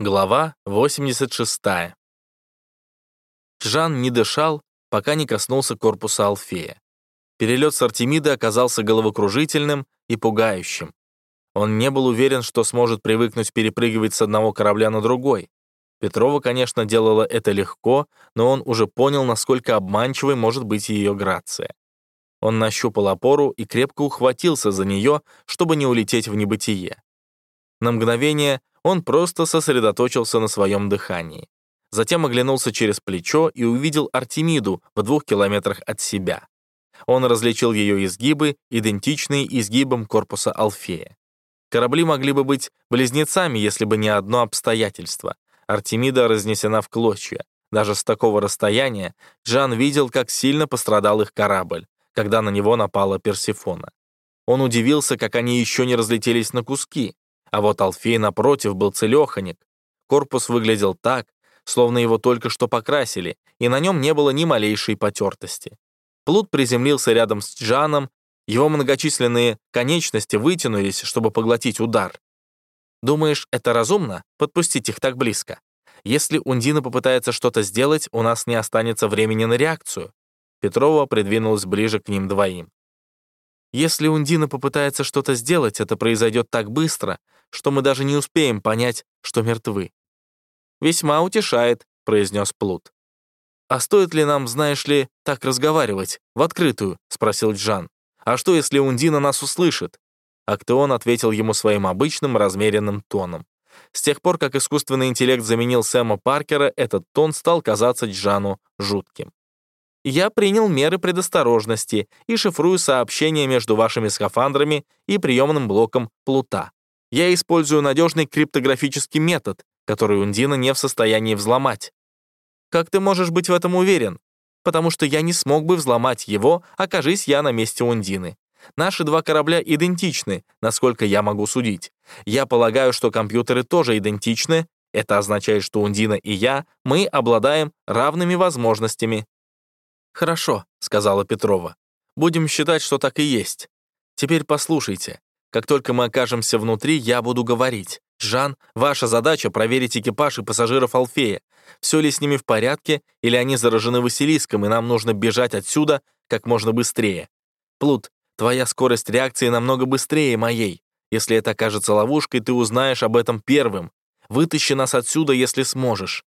Глава 86. Жан не дышал, пока не коснулся корпуса Алфея. Перелет с Артемиды оказался головокружительным и пугающим. Он не был уверен, что сможет привыкнуть перепрыгивать с одного корабля на другой. Петрова, конечно, делала это легко, но он уже понял, насколько обманчивой может быть ее грация. Он нащупал опору и крепко ухватился за нее, чтобы не улететь в небытие. На мгновение он просто сосредоточился на своем дыхании. Затем оглянулся через плечо и увидел Артемиду в двух километрах от себя. Он различил ее изгибы, идентичные изгибам корпуса Алфея. Корабли могли бы быть близнецами, если бы не одно обстоятельство. Артемида разнесена в клочья. Даже с такого расстояния Джан видел, как сильно пострадал их корабль, когда на него напала Персифона. Он удивился, как они еще не разлетелись на куски. А вот Алфей, напротив, был целеханик. Корпус выглядел так, словно его только что покрасили, и на нем не было ни малейшей потертости. Плут приземлился рядом с Джаном, его многочисленные конечности вытянулись, чтобы поглотить удар. Думаешь, это разумно, подпустить их так близко? Если Ундина попытается что-то сделать, у нас не останется времени на реакцию. Петрова придвинулась ближе к ним двоим. Если Ундина попытается что-то сделать, это произойдет так быстро, что мы даже не успеем понять, что мертвы. «Весьма утешает», — произнес Плут. «А стоит ли нам, знаешь ли, так разговаривать, в открытую?» — спросил Джан. «А что, если Ундина нас услышит?» Актеон ответил ему своим обычным размеренным тоном. С тех пор, как искусственный интеллект заменил Сэма Паркера, этот тон стал казаться Джану жутким я принял меры предосторожности и шифрую сообщения между вашими скафандрами и приемным блоком Плута. Я использую надежный криптографический метод, который Ундина не в состоянии взломать. Как ты можешь быть в этом уверен? Потому что я не смог бы взломать его, окажись я на месте Ундины. Наши два корабля идентичны, насколько я могу судить. Я полагаю, что компьютеры тоже идентичны. Это означает, что Ундина и я, мы обладаем равными возможностями. «Хорошо», — сказала Петрова. «Будем считать, что так и есть. Теперь послушайте. Как только мы окажемся внутри, я буду говорить. Жан, ваша задача — проверить экипаж и пассажиров Алфея. Все ли с ними в порядке, или они заражены Василиском, и нам нужно бежать отсюда как можно быстрее. Плут, твоя скорость реакции намного быстрее моей. Если это окажется ловушкой, ты узнаешь об этом первым. Вытащи нас отсюда, если сможешь».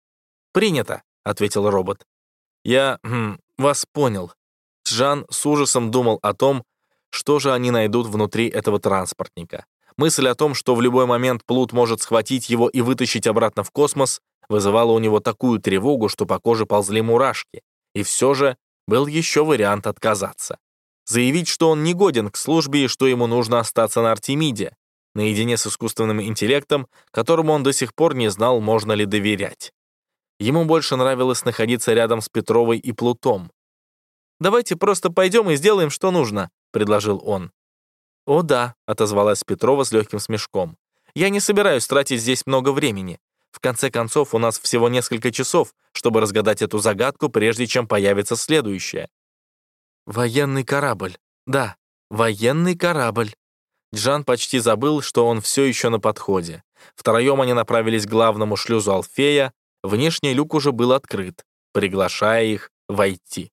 «Принято», — ответил робот. «Я хм, вас понял». Жан с ужасом думал о том, что же они найдут внутри этого транспортника. Мысль о том, что в любой момент Плут может схватить его и вытащить обратно в космос, вызывала у него такую тревогу, что по коже ползли мурашки. И все же был еще вариант отказаться. Заявить, что он не годен к службе и что ему нужно остаться на Артемиде, наедине с искусственным интеллектом, которому он до сих пор не знал, можно ли доверять. Ему больше нравилось находиться рядом с Петровой и Плутом. «Давайте просто пойдем и сделаем, что нужно», — предложил он. «О да», — отозвалась Петрова с легким смешком. «Я не собираюсь тратить здесь много времени. В конце концов, у нас всего несколько часов, чтобы разгадать эту загадку, прежде чем появится следующее». «Военный корабль. Да, военный корабль». Джан почти забыл, что он все еще на подходе. Втроем они направились к главному шлюзу Алфея, Внешний люк уже был открыт, приглашая их войти.